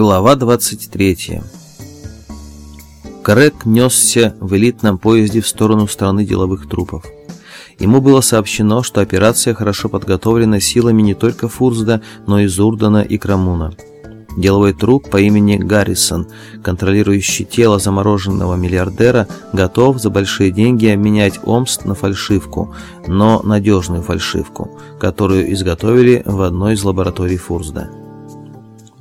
Глава 23 Крэг несся в элитном поезде в сторону страны деловых трупов. Ему было сообщено, что операция хорошо подготовлена силами не только Фурзда, но и Зурдана и Крамуна. Деловой труп по имени Гаррисон, контролирующий тело замороженного миллиардера, готов за большие деньги обменять Омст на фальшивку, но надежную фальшивку, которую изготовили в одной из лабораторий Фурзда.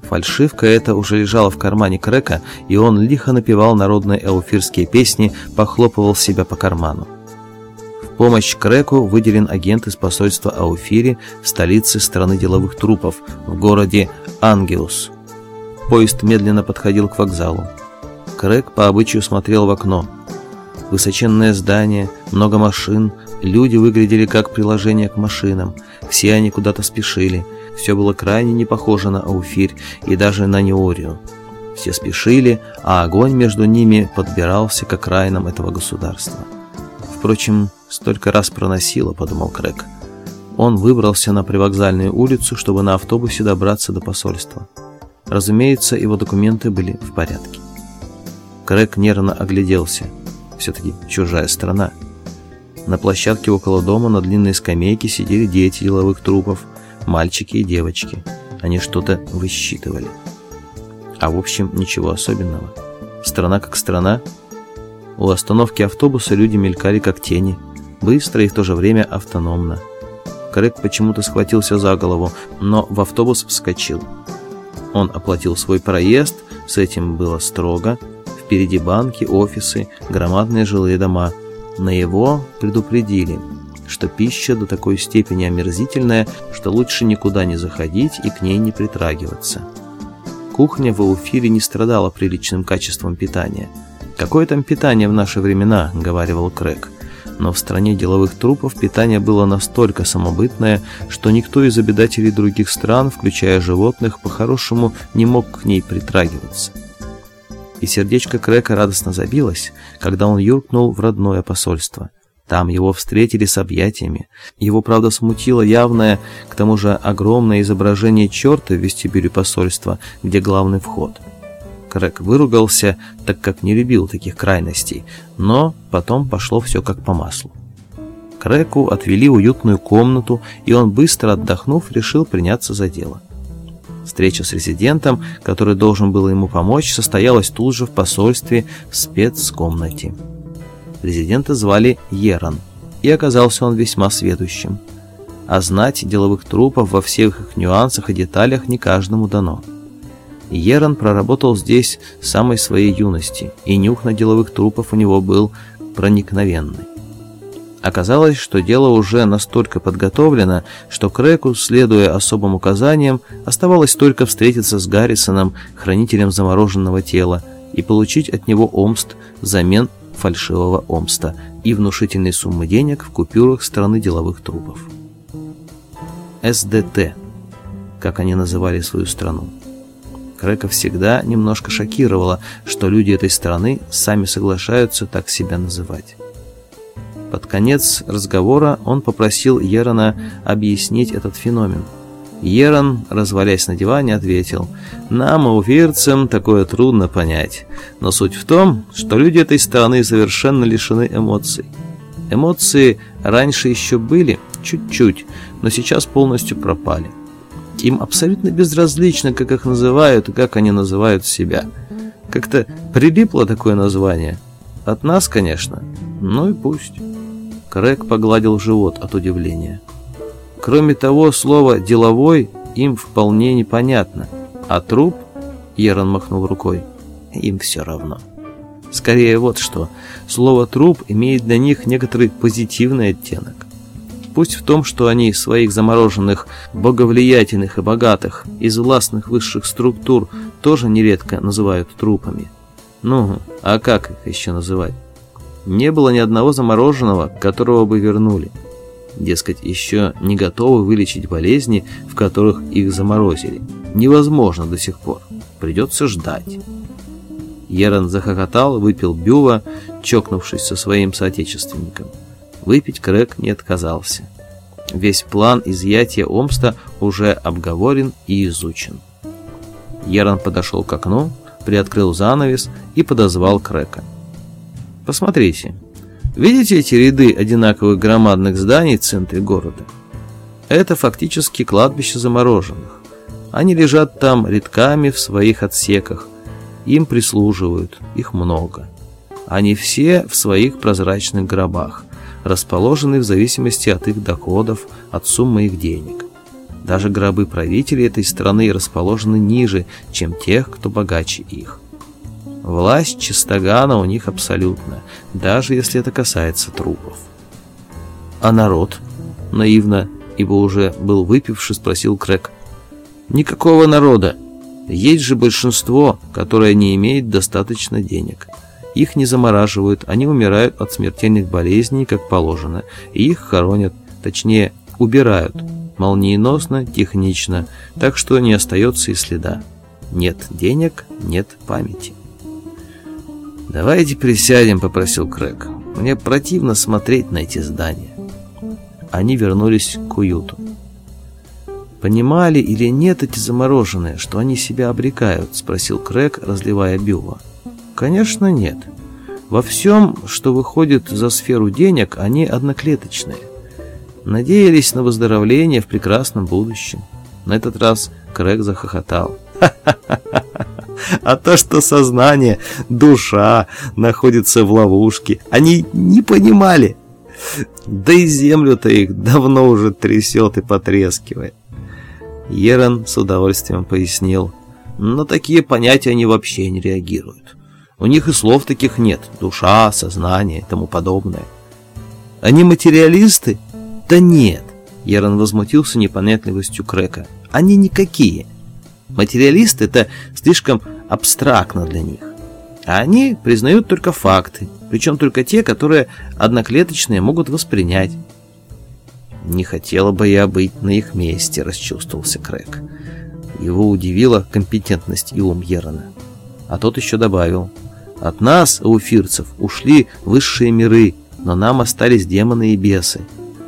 Фальшивка эта уже лежала в кармане Крека, и он лихо напевал народные эуфирские песни, похлопывал себя по карману. В помощь Креку выделен агент из посольства Ауфири в столице страны деловых трупов, в городе Ангелус. Поезд медленно подходил к вокзалу. Крэг по обычаю смотрел в окно. Высоченное здание, много машин, люди выглядели как приложение к машинам, все они куда-то спешили – все было крайне не похоже на Ауфирь и даже на Неорию. Все спешили, а огонь между ними подбирался к окраинам этого государства. Впрочем, столько раз проносило, подумал Крэг. Он выбрался на привокзальную улицу, чтобы на автобусе добраться до посольства. Разумеется, его документы были в порядке. Крэг нервно огляделся. Все-таки чужая страна. На площадке около дома на длинной скамейке сидели дети деловых трупов, мальчики и девочки. Они что-то высчитывали. А в общем, ничего особенного. Страна как страна. У остановки автобуса люди мелькали как тени, быстро и в то же время автономно. Крэг почему-то схватился за голову, но в автобус вскочил. Он оплатил свой проезд, с этим было строго. Впереди банки, офисы, громадные жилые дома. На его предупредили – что пища до такой степени омерзительная, что лучше никуда не заходить и к ней не притрагиваться. Кухня в Ауфире не страдала приличным качеством питания. «Какое там питание в наши времена?» – говаривал Крэг. Но в стране деловых трупов питание было настолько самобытное, что никто из обитателей других стран, включая животных, по-хорошему не мог к ней притрагиваться. И сердечко Крека радостно забилось, когда он юркнул в родное посольство – там его встретили с объятиями. Его, правда, смутило явное, к тому же огромное изображение черта в вестибюле посольства, где главный вход. Крэк выругался, так как не любил таких крайностей, но потом пошло все как по маслу. Крэку отвели уютную комнату, и он, быстро отдохнув, решил приняться за дело. Встреча с резидентом, который должен был ему помочь, состоялась тут же в посольстве в спецкомнате. Президента звали Еран, и оказался он весьма сведущим. А знать деловых трупов во всех их нюансах и деталях не каждому дано. Еран проработал здесь с самой своей юности, и нюх на деловых трупов у него был проникновенный. Оказалось, что дело уже настолько подготовлено, что Креку, следуя особым указаниям, оставалось только встретиться с Гаррисоном, хранителем замороженного тела, и получить от него омст взамен фальшивого омста и внушительной суммы денег в купюрах страны деловых трупов. СДТ, как они называли свою страну. Крека всегда немножко шокировало, что люди этой страны сами соглашаются так себя называть. Под конец разговора он попросил Ерона объяснить этот феномен – Ерон, развалясь на диване, ответил, «Нам, уфирцам, такое трудно понять. Но суть в том, что люди этой страны совершенно лишены эмоций. Эмоции раньше еще были, чуть-чуть, но сейчас полностью пропали. Им абсолютно безразлично, как их называют и как они называют себя. Как-то прилипло такое название. От нас, конечно, ну и пусть». Крэг погладил живот от удивления. Кроме того, слово «деловой» им вполне непонятно, а труп, Ерон махнул рукой, им все равно. Скорее вот что, слово «труп» имеет для них некоторый позитивный оттенок. Пусть в том, что они своих замороженных, боговлиятельных и богатых, из властных высших структур тоже нередко называют трупами. Ну, а как их еще называть? Не было ни одного замороженного, которого бы вернули. Дескать, еще не готовы вылечить болезни, в которых их заморозили. Невозможно до сих пор. Придется ждать. Ерон захохотал, выпил бюва, чокнувшись со своим соотечественником. Выпить Крэг не отказался. Весь план изъятия Омста уже обговорен и изучен. Еран подошел к окну, приоткрыл занавес и подозвал Крека. «Посмотрите, видите эти ряды одинаковых громадных зданий в центре города? Это фактически кладбище замороженных. Они лежат там редками в своих отсеках. Им прислуживают, их много. Они все в своих прозрачных гробах, расположены в зависимости от их доходов, от суммы их денег. Даже гробы правителей этой страны расположены ниже, чем тех, кто богаче их. Власть Чистогана у них абсолютна, даже если это касается трупов. А народ? Наивно, ибо уже был выпивший, спросил Крэк. Никакого народа. Есть же большинство, которое не имеет достаточно денег. Их не замораживают, они умирают от смертельных болезней, как положено, и их хоронят, точнее, убирают, молниеносно, технично, так что не остается и следа. Нет денег, нет памяти. «Давайте присядем», — попросил Крэг. «Мне противно смотреть на эти здания». Они вернулись к уюту. «Понимали или нет эти замороженные, что они себя обрекают?» — спросил Крэг, разливая бюва. «Конечно, нет. Во всем, что выходит за сферу денег, они одноклеточные. Надеялись на выздоровление в прекрасном будущем. На этот раз Крэг захохотал. А то, что сознание, душа находится в ловушке, они не понимали. Да и землю-то их давно уже трясет и потрескивает. Ерон с удовольствием пояснил. На такие понятия они вообще не реагируют. У них и слов таких нет. Душа, сознание и тому подобное. Они материалисты? Да нет. Ерон возмутился непонятливостью Крека. Они никакие. Материалисты это слишком абстрактно для них. А они признают только факты, причем только те, которые одноклеточные могут воспринять. «Не хотела бы я быть на их месте», — расчувствовался Крэк. Его удивила компетентность и ум Ерона. А тот еще добавил, «От нас, ауфирцев, ушли высшие миры, но нам остались демоны и бесы.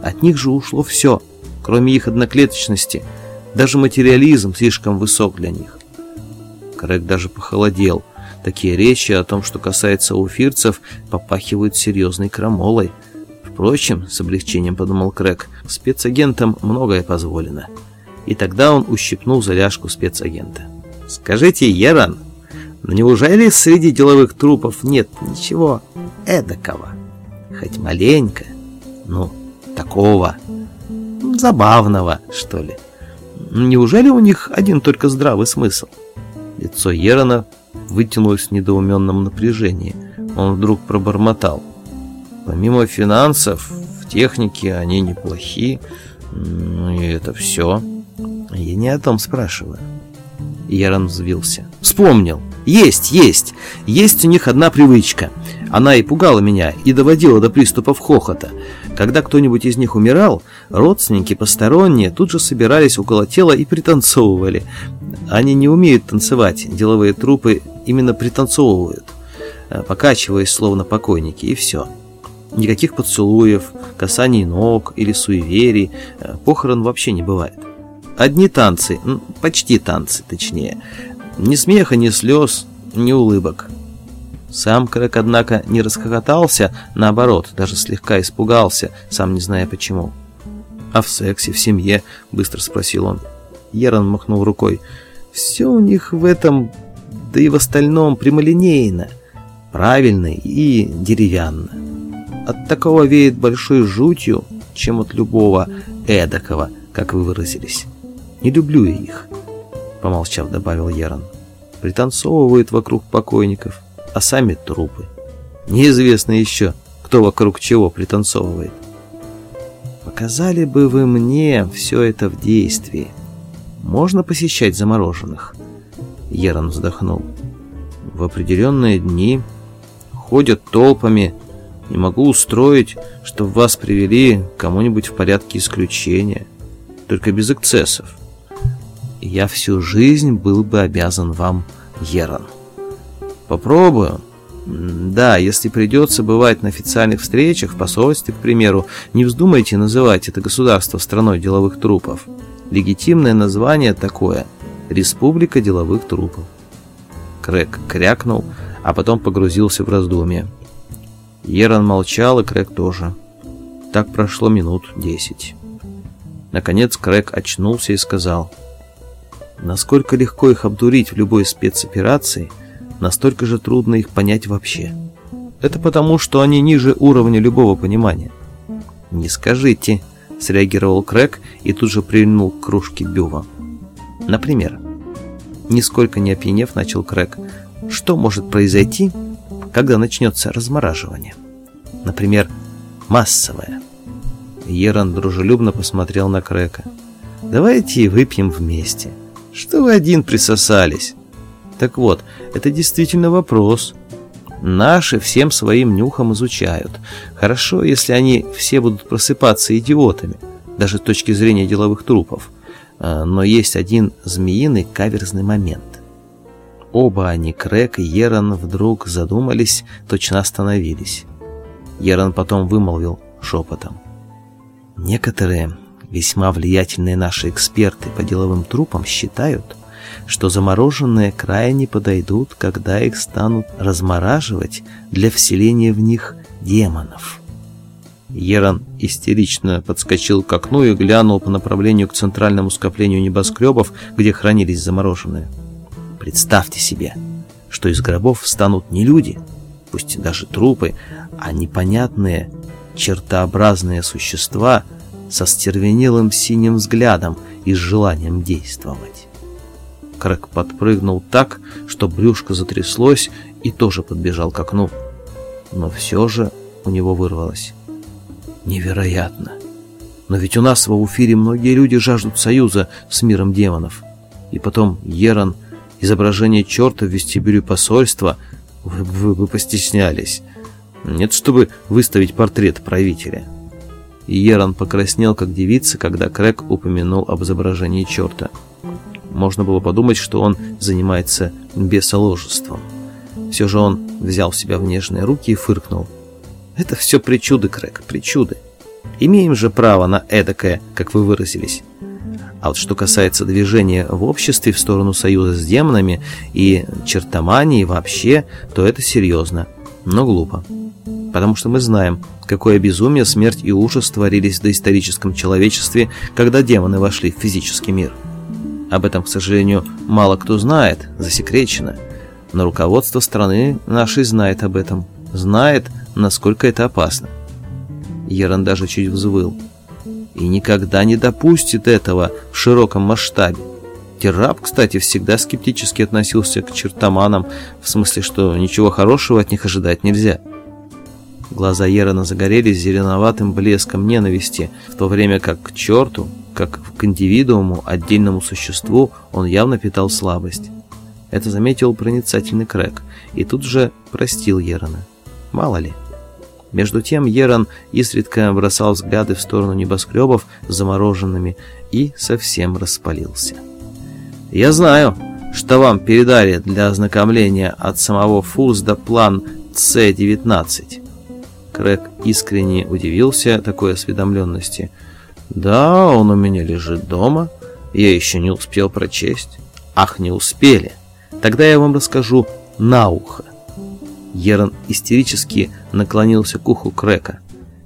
От них же ушло все, кроме их одноклеточности — даже материализм слишком высок для них. Крэк даже похолодел. Такие речи о том, что касается уфирцев, попахивают серьезной крамолой. Впрочем, с облегчением подумал Крэк, спецагентам многое позволено. И тогда он ущипнул заляжку спецагента. «Скажите, Еран, неужели среди деловых трупов нет ничего эдакого? Хоть маленько, ну, такого, забавного, что ли?» Неужели у них один только здравый смысл? Лицо Ерона вытянулось в недоуменном напряжении. Он вдруг пробормотал. Помимо финансов, в технике они неплохи. Ну и это все. Я не о том спрашиваю. Ерон взвился. Вспомнил. Есть, есть. Есть у них одна привычка. Она и пугала меня, и доводила до приступов хохота. Когда кто-нибудь из них умирал, родственники, посторонние, тут же собирались около тела и пританцовывали. Они не умеют танцевать, деловые трупы именно пританцовывают, э, покачиваясь словно покойники, и все. Никаких поцелуев, касаний ног или суеверий, э, похорон вообще не бывает. Одни танцы, почти танцы, точнее. Ни смеха, ни слез, ни улыбок. Сам Крэк, однако, не расхохотался, наоборот, даже слегка испугался, сам не зная почему. «А в сексе, в семье?» — быстро спросил он. Ерон махнул рукой. «Все у них в этом, да и в остальном прямолинейно, правильно и деревянно. От такого веет большой жутью, чем от любого эдакого, как вы выразились. Не люблю я их», — помолчав, добавил Ерон. «Пританцовывают вокруг покойник» а сами трупы. Неизвестно еще, кто вокруг чего пританцовывает. Показали бы вы мне все это в действии. Можно посещать замороженных? Ерон вздохнул. В определенные дни ходят толпами. Не могу устроить, чтобы вас привели кому-нибудь в порядке исключения. Только без эксцессов. Я всю жизнь был бы обязан вам, Ерон. Попробую. Да, если придется бывать на официальных встречах, в посольстве, к примеру, не вздумайте называть это государство страной деловых трупов. Легитимное название такое – Республика деловых трупов. Крэг крякнул, а потом погрузился в раздумье. Еран молчал, и Крэг тоже. Так прошло минут десять. Наконец Крэг очнулся и сказал, «Насколько легко их обдурить в любой спецоперации, настолько же трудно их понять вообще. Это потому, что они ниже уровня любого понимания». «Не скажите», — среагировал Крэг и тут же прильнул к кружке Бюва. «Например, нисколько не опьянев, начал Крэг, что может произойти, когда начнется размораживание? Например, массовое». Еран дружелюбно посмотрел на Крека. «Давайте выпьем вместе. Что вы один присосались?» «Так вот, это действительно вопрос. Наши всем своим нюхом изучают. Хорошо, если они все будут просыпаться идиотами, даже с точки зрения деловых трупов. А, но есть один змеиный каверзный момент. Оба они, Крек и Еран, вдруг задумались, точно остановились. Еран потом вымолвил шепотом. Некоторые весьма влиятельные наши эксперты по деловым трупам считают, что замороженные крайне подойдут, когда их станут размораживать для вселения в них демонов. Еран истерично подскочил к окну и глянул по направлению к центральному скоплению небоскребов, где хранились замороженные. Представьте себе, что из гробов встанут не люди, пусть даже трупы, а непонятные чертообразные существа со стервенелым синим взглядом и желанием действовать. Крэк подпрыгнул так, что брюшко затряслось и тоже подбежал к окну. Но все же у него вырвалось. Невероятно! Но ведь у нас в Ауфире многие люди жаждут союза с миром демонов. И потом Еран, изображение черта в вестибюле посольства, вы, вы, вы постеснялись. Нет, чтобы выставить портрет правителя. И Еран покраснел, как девица, когда Крэг упомянул об изображении черта. Можно было подумать, что он занимается бесоложеством. Все же он взял себя в нежные руки и фыркнул. «Это все причуды, Крэг, причуды. Имеем же право на эдакое, как вы выразились. А вот что касается движения в обществе в сторону союза с демонами и чертомании вообще, то это серьезно, но глупо потому что мы знаем, какое безумие, смерть и ужас творились в доисторическом человечестве, когда демоны вошли в физический мир. Об этом, к сожалению, мало кто знает, засекречено. Но руководство страны нашей знает об этом, знает, насколько это опасно. Еран даже чуть взвыл. И никогда не допустит этого в широком масштабе. Террап, кстати, всегда скептически относился к чертоманам, в смысле, что ничего хорошего от них ожидать нельзя. Глаза Ерона загорелись зеленоватым блеском ненависти, в то время как к черту, как к индивидууму, отдельному существу, он явно питал слабость. Это заметил проницательный Крэк, и тут же простил Ерона. Мало ли. Между тем Ерон изредка бросал взгляды в сторону небоскребов замороженными и совсем распалился. «Я знаю, что вам передали для ознакомления от самого Фузда план С-19. Крэг искренне удивился такой осведомленности. «Да, он у меня лежит дома. Я еще не успел прочесть». «Ах, не успели! Тогда я вам расскажу на ухо». Ерон истерически наклонился к уху Крека.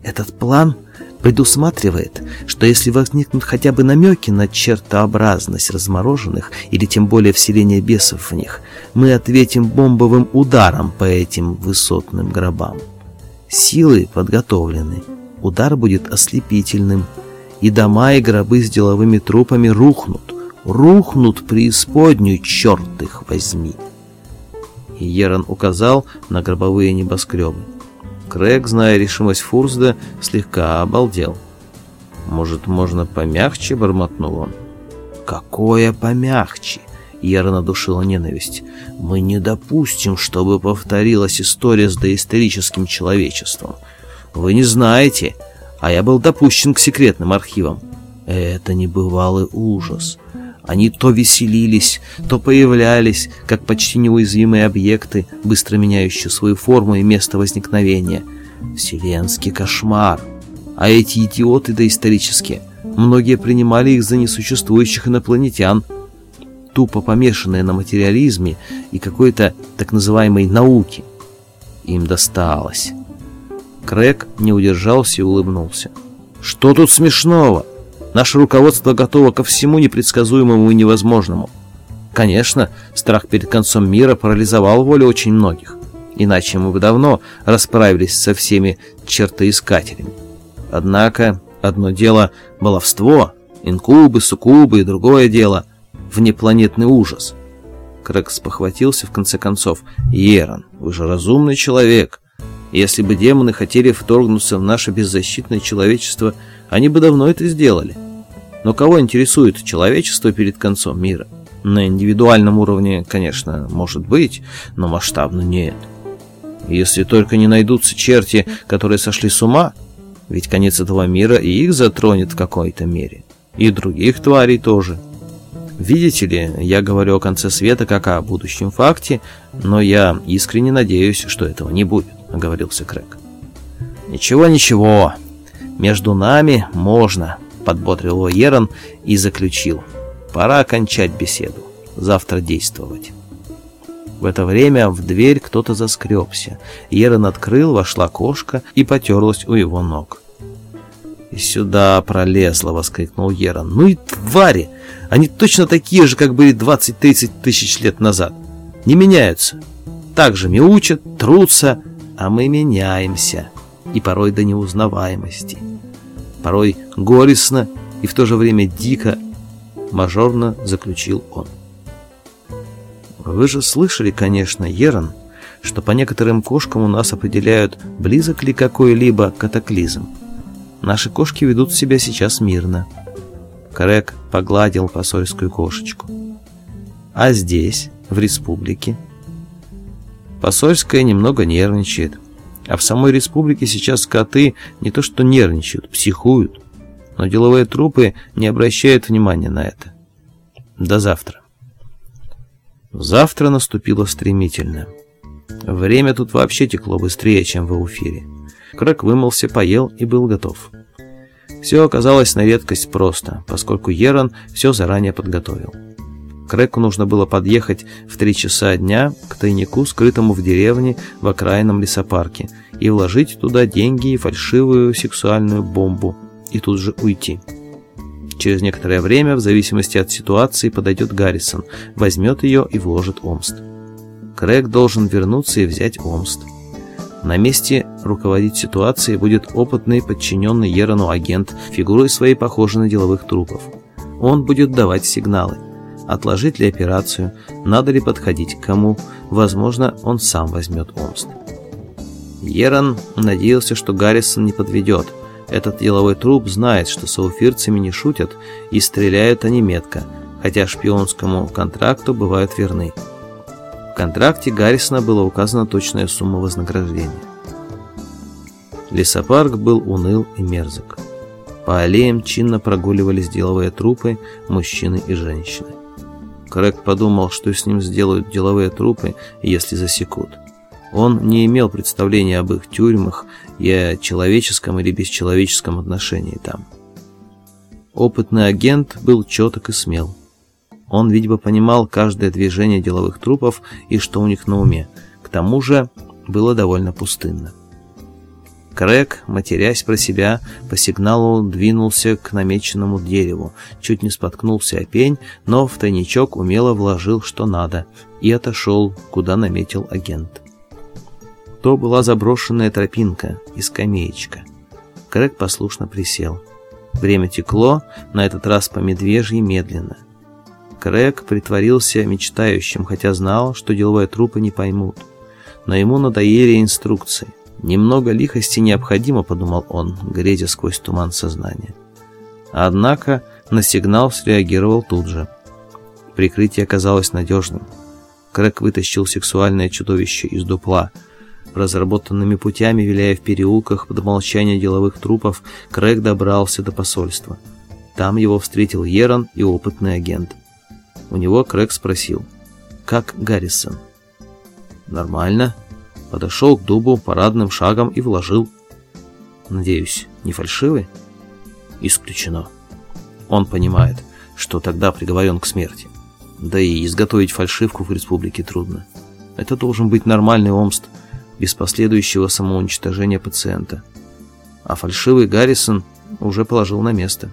«Этот план предусматривает, что если возникнут хотя бы намеки на чертообразность размороженных или тем более вселение бесов в них, мы ответим бомбовым ударом по этим высотным гробам. Силы подготовлены. Удар будет ослепительным. И дома, и гробы с деловыми трупами рухнут. Рухнут преисподнюю, черт их возьми. И Ерон указал на гробовые небоскребы. Крэг, зная решимость Фурсда, слегка обалдел. «Может, можно помягче?» — бормотнул он. «Какое помягче?» Яро душила ненависть. «Мы не допустим, чтобы повторилась история с доисторическим человечеством. Вы не знаете, а я был допущен к секретным архивам. Это небывалый ужас. Они то веселились, то появлялись, как почти неуязвимые объекты, быстро меняющие свою форму и место возникновения. Вселенский кошмар. А эти идиоты доисторические, многие принимали их за несуществующих инопланетян, тупо помешанные на материализме и какой-то так называемой науке. Им досталось. Крэг не удержался и улыбнулся. «Что тут смешного? Наше руководство готово ко всему непредсказуемому и невозможному. Конечно, страх перед концом мира парализовал волю очень многих. Иначе мы бы давно расправились со всеми чертоискателями. Однако одно дело — баловство, инкубы, суккубы, и другое дело — внепланетный ужас». Крэг спохватился в конце концов. «Ерон, вы же разумный человек. Если бы демоны хотели вторгнуться в наше беззащитное человечество, они бы давно это сделали. Но кого интересует человечество перед концом мира? На индивидуальном уровне, конечно, может быть, но масштабно нет. Если только не найдутся черти, которые сошли с ума, ведь конец этого мира и их затронет в какой-то мере. И других тварей тоже. Видите ли, я говорю о конце света как о будущем факте, но я искренне надеюсь, что этого не будет оговорился Крэг. «Ничего, ничего. Между нами можно», — подбодрил его Ерон и заключил. «Пора окончать беседу. Завтра действовать». В это время в дверь кто-то заскребся. Ерон открыл, вошла кошка и потерлась у его ног. «И сюда пролезла!» — воскликнул Ерон. «Ну и твари! Они точно такие же, как были 20-30 тысяч лет назад. Не меняются. Так же мяучат, трутся, а мы меняемся, и порой до неузнаваемости. Порой горестно и в то же время дико, мажорно заключил он. Вы же слышали, конечно, Ерон, что по некоторым кошкам у нас определяют, близок ли какой-либо катаклизм. Наши кошки ведут себя сейчас мирно. Крэг погладил посольскую кошечку. А здесь, в республике, Посольская немного нервничает. А в самой республике сейчас коты не то что нервничают, психуют. Но деловые трупы не обращают внимания на это. До завтра. Завтра наступило стремительно. Время тут вообще текло быстрее, чем в Ауфире. Крэк вымылся, поел и был готов. Все оказалось на редкость просто, поскольку Ерон все заранее подготовил. Крэку нужно было подъехать в три часа дня к тайнику, скрытому в деревне в окраинном лесопарке, и вложить туда деньги и фальшивую сексуальную бомбу, и тут же уйти. Через некоторое время, в зависимости от ситуации, подойдет Гаррисон, возьмет ее и вложит Омст. Крэг должен вернуться и взять Омст. На месте руководить ситуацией будет опытный подчиненный Ерону агент, фигурой своей похожей на деловых трупов. Он будет давать сигналы отложить ли операцию, надо ли подходить к кому, возможно, он сам возьмет Омст. Ерон надеялся, что Гаррисон не подведет. Этот деловой труп знает, что с ауфирцами не шутят и стреляют они метко, хотя шпионскому контракту бывают верны. В контракте Гаррисона была указана точная сумма вознаграждения. Лесопарк был уныл и мерзок. По аллеям чинно прогуливались деловые трупы, мужчины и женщины. Крэг подумал, что с ним сделают деловые трупы, если засекут. Он не имел представления об их тюрьмах и о человеческом или бесчеловеческом отношении там. Опытный агент был четок и смел. Он, видимо, понимал каждое движение деловых трупов и что у них на уме. К тому же было довольно пустынно. Крэг, матерясь про себя, по сигналу двинулся к намеченному дереву, чуть не споткнулся о пень, но в тайничок умело вложил что надо и отошел, куда наметил агент. То была заброшенная тропинка и скамеечка. Крэг послушно присел. Время текло, на этот раз по медвежьи медленно. Крэг притворился мечтающим, хотя знал, что деловые трупы не поймут. Но ему надоели инструкции. Немного лихости необходимо, подумал он, грезя сквозь туман сознания. Однако на сигнал среагировал тут же. Прикрытие оказалось надежным. Крэк вытащил сексуальное чудовище из дупла. Разработанными путями, виляя в переулках под молчание деловых трупов, Крэк добрался до посольства. Там его встретил Ерон и опытный агент. У него Крэк спросил, «Как Гаррисон?» «Нормально», подошел к дубу парадным шагом и вложил. Надеюсь, не фальшивый? Исключено. Он понимает, что тогда приговорен к смерти. Да и изготовить фальшивку в республике трудно. Это должен быть нормальный омст, без последующего самоуничтожения пациента. А фальшивый Гаррисон уже положил на место.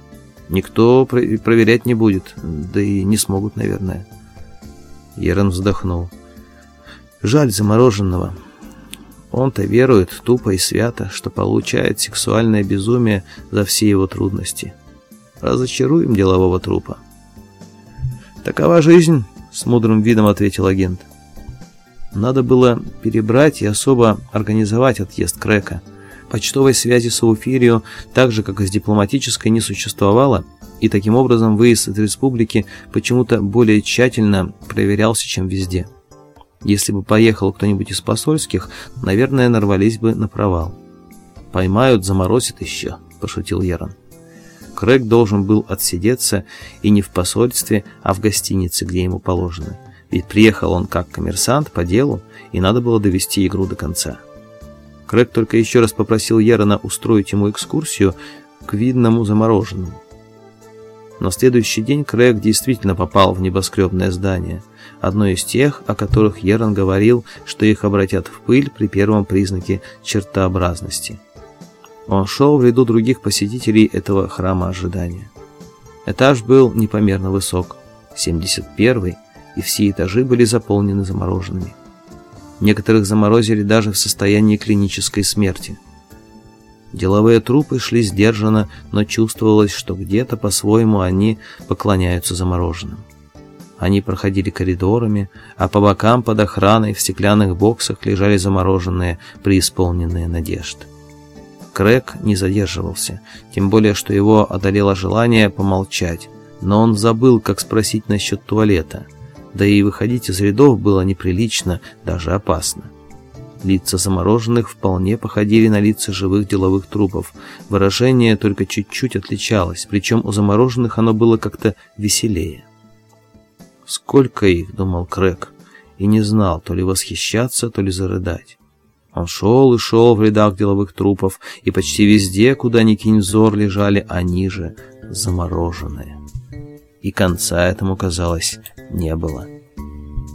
Никто проверять не будет, да и не смогут, наверное. Ерон вздохнул. Жаль замороженного. Он-то верует тупо и свято, что получает сексуальное безумие за все его трудности. Разочаруем делового трупа. «Такова жизнь», — с мудрым видом ответил агент. Надо было перебрать и особо организовать отъезд Крека. Почтовой связи с Ауфирио, так же как и с дипломатической, не существовало, и таким образом выезд из республики почему-то более тщательно проверялся, чем везде. Если бы поехал кто-нибудь из посольских, наверное, нарвались бы на провал. «Поймают, заморозят еще», – пошутил Ярон. Крэг должен был отсидеться и не в посольстве, а в гостинице, где ему положено. Ведь приехал он как коммерсант по делу, и надо было довести игру до конца. Крэг только еще раз попросил Ярона устроить ему экскурсию к видному замороженному. На следующий день Крэг действительно попал в небоскребное здание, одно из тех, о которых Ерон говорил, что их обратят в пыль при первом признаке чертообразности. Он шел в ряду других посетителей этого храма ожидания. Этаж был непомерно высок, 71 и все этажи были заполнены замороженными. Некоторых заморозили даже в состоянии клинической смерти. Деловые трупы шли сдержанно, но чувствовалось, что где-то по-своему они поклоняются замороженным. Они проходили коридорами, а по бокам под охраной в стеклянных боксах лежали замороженные, преисполненные надежд. Крэг не задерживался, тем более, что его одолело желание помолчать, но он забыл, как спросить насчет туалета, да и выходить из рядов было неприлично, даже опасно. Лица замороженных вполне походили на лица живых деловых трупов. Выражение только чуть-чуть отличалось, причем у замороженных оно было как-то веселее. «Сколько их?» — думал Крэг, и не знал, то ли восхищаться, то ли зарыдать. Он шел и шел в рядах деловых трупов, и почти везде, куда ни кинь взор, лежали они же, замороженные. И конца этому, казалось, не было.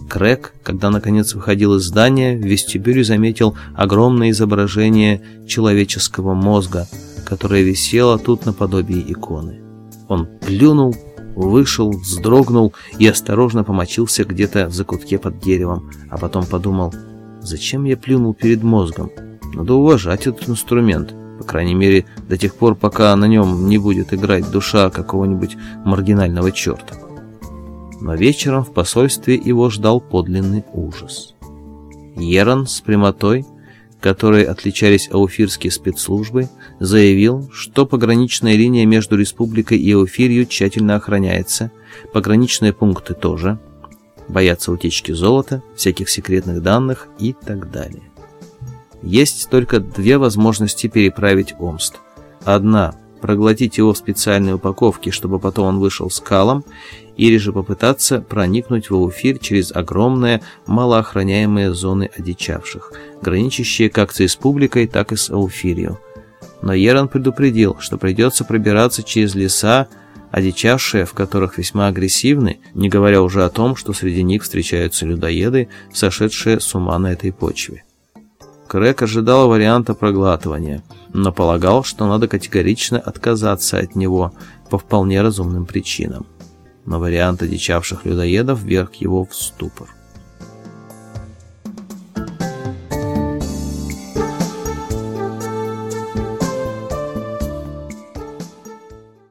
Крэг, когда наконец выходил из здания, в вестибюле заметил огромное изображение человеческого мозга, которое висело тут наподобие иконы. Он плюнул, вышел, вздрогнул и осторожно помочился где-то в закутке под деревом, а потом подумал – Зачем я плюнул перед мозгом? Надо уважать этот инструмент. По крайней мере, до тех пор, пока на нем не будет играть душа какого-нибудь маргинального черта. Но вечером в посольстве его ждал подлинный ужас. Ерон с прямотой, которой отличались ауфирские спецслужбы, заявил, что пограничная линия между республикой и Ауфирью тщательно охраняется, пограничные пункты тоже – боятся утечки золота, всяких секретных данных и так далее. Есть только две возможности переправить Омст. Одна – проглотить его в специальной упаковке, чтобы потом он вышел скалом, или же попытаться проникнуть в Ауфир через огромные, малоохраняемые зоны одичавших, граничащие как с республикой, так и с Ауфирью. Но Еран предупредил, что придется пробираться через леса, одичавшие, в которых весьма агрессивны, не говоря уже о том, что среди них встречаются людоеды, сошедшие с ума на этой почве. Крэк ожидал варианта проглатывания, но полагал, что надо категорично отказаться от него по вполне разумным причинам. Но вариант одичавших людоедов вверг его в ступор.